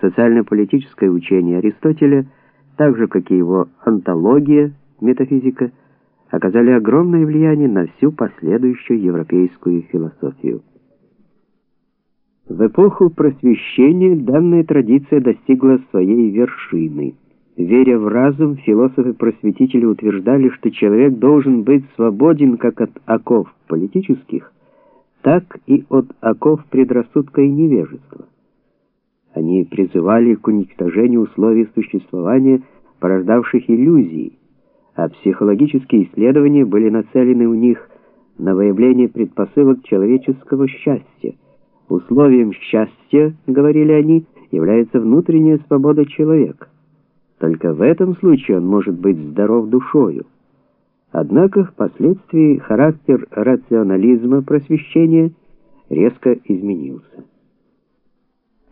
Социально-политическое учение Аристотеля, так же как и его антология, метафизика, оказали огромное влияние на всю последующую европейскую философию. В эпоху просвещения данная традиция достигла своей вершины. Веря в разум, философы-просветители утверждали, что человек должен быть свободен как от оков политических, так и от оков предрассудка и невежества. Они призывали к уничтожению условий существования, порождавших иллюзии, а психологические исследования были нацелены у них на выявление предпосылок человеческого счастья. Условием счастья, говорили они, является внутренняя свобода человека. Только в этом случае он может быть здоров душою. Однако впоследствии характер рационализма просвещения резко изменился.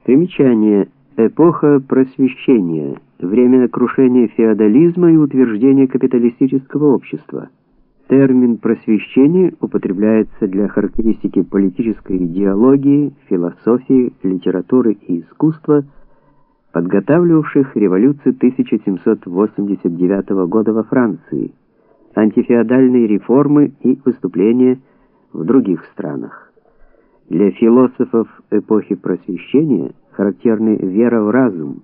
Примечание. Эпоха просвещения. Время крушения феодализма и утверждения капиталистического общества. Термин «просвещение» употребляется для характеристики политической идеологии, философии, литературы и искусства, подготавливавших революцию 1789 года во Франции, антифеодальные реформы и выступления в других странах. Для философов эпохи Просвещения характерны вера в разум,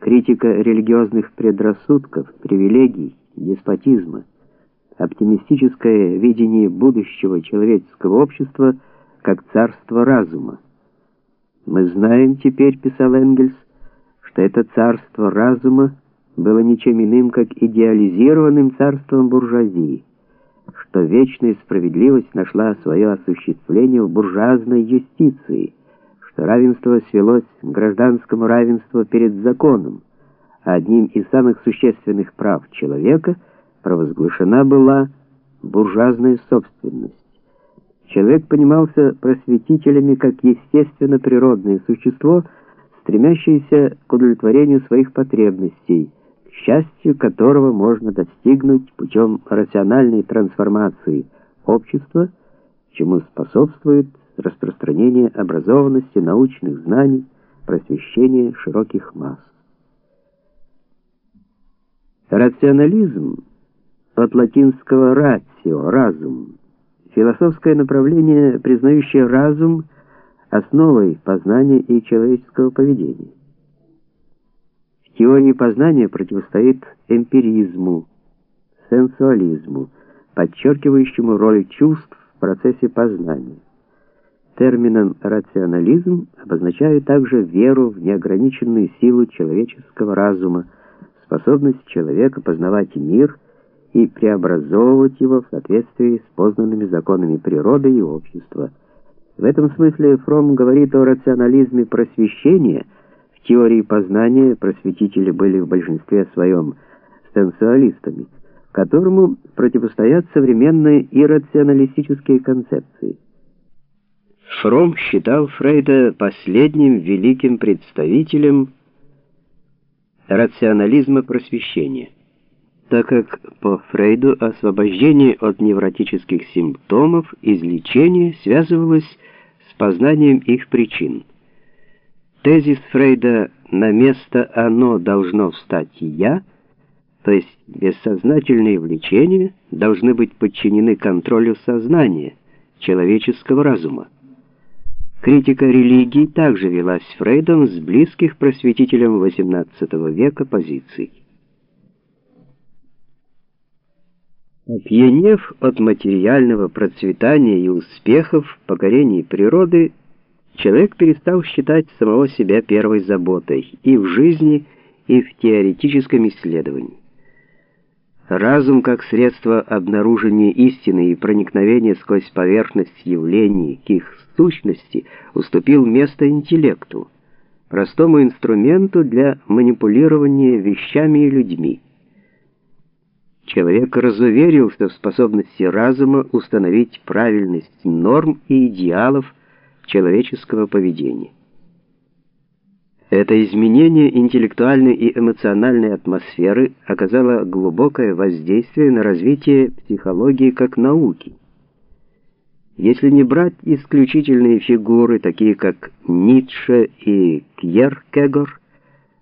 критика религиозных предрассудков, привилегий, деспотизма, оптимистическое видение будущего человеческого общества как царство разума. Мы знаем теперь, писал Энгельс, что это царство разума было ничем иным, как идеализированным царством буржуазии что вечная справедливость нашла свое осуществление в буржуазной юстиции, что равенство свелось к гражданскому равенству перед законом, а одним из самых существенных прав человека провозглашена была буржуазная собственность. Человек понимался просветителями как естественно-природное существо, стремящееся к удовлетворению своих потребностей – счастью которого можно достигнуть путем рациональной трансформации общества, чему способствует распространение образованности, научных знаний, просвещение широких масс. Рационализм от латинского ratio разум, философское направление, признающее разум основой познания и человеческого поведения. Теории познания противостоит эмпиризму, сенсуализму, подчеркивающему роль чувств в процессе познания. Термином рационализм обозначают также веру в неограниченную силу человеческого разума, способность человека познавать мир и преобразовывать его в соответствии с познанными законами природы и общества. В этом смысле Фром говорит о рационализме просвещения – теории познания просветители были в большинстве своем сенсуалистами, которому противостоят современные иррационалистические концепции. Фром считал Фрейда последним великим представителем рационализма просвещения, так как по Фрейду освобождение от невротических симптомов излечение связывалось с познанием их причин. Тезис Фрейда «на место оно должно встать я», то есть бессознательные влечения должны быть подчинены контролю сознания, человеческого разума. Критика религии также велась Фрейдом с близких просветителям XVIII века позиций. Опьянев от материального процветания и успехов, покорения природы, человек перестал считать самого себя первой заботой и в жизни, и в теоретическом исследовании. Разум как средство обнаружения истины и проникновения сквозь поверхность явлений к их сущности уступил место интеллекту, простому инструменту для манипулирования вещами и людьми. Человек разуверился в способности разума установить правильность норм и идеалов, человеческого поведения. Это изменение интеллектуальной и эмоциональной атмосферы оказало глубокое воздействие на развитие психологии как науки. Если не брать исключительные фигуры, такие как Ницше и Кьеркегор,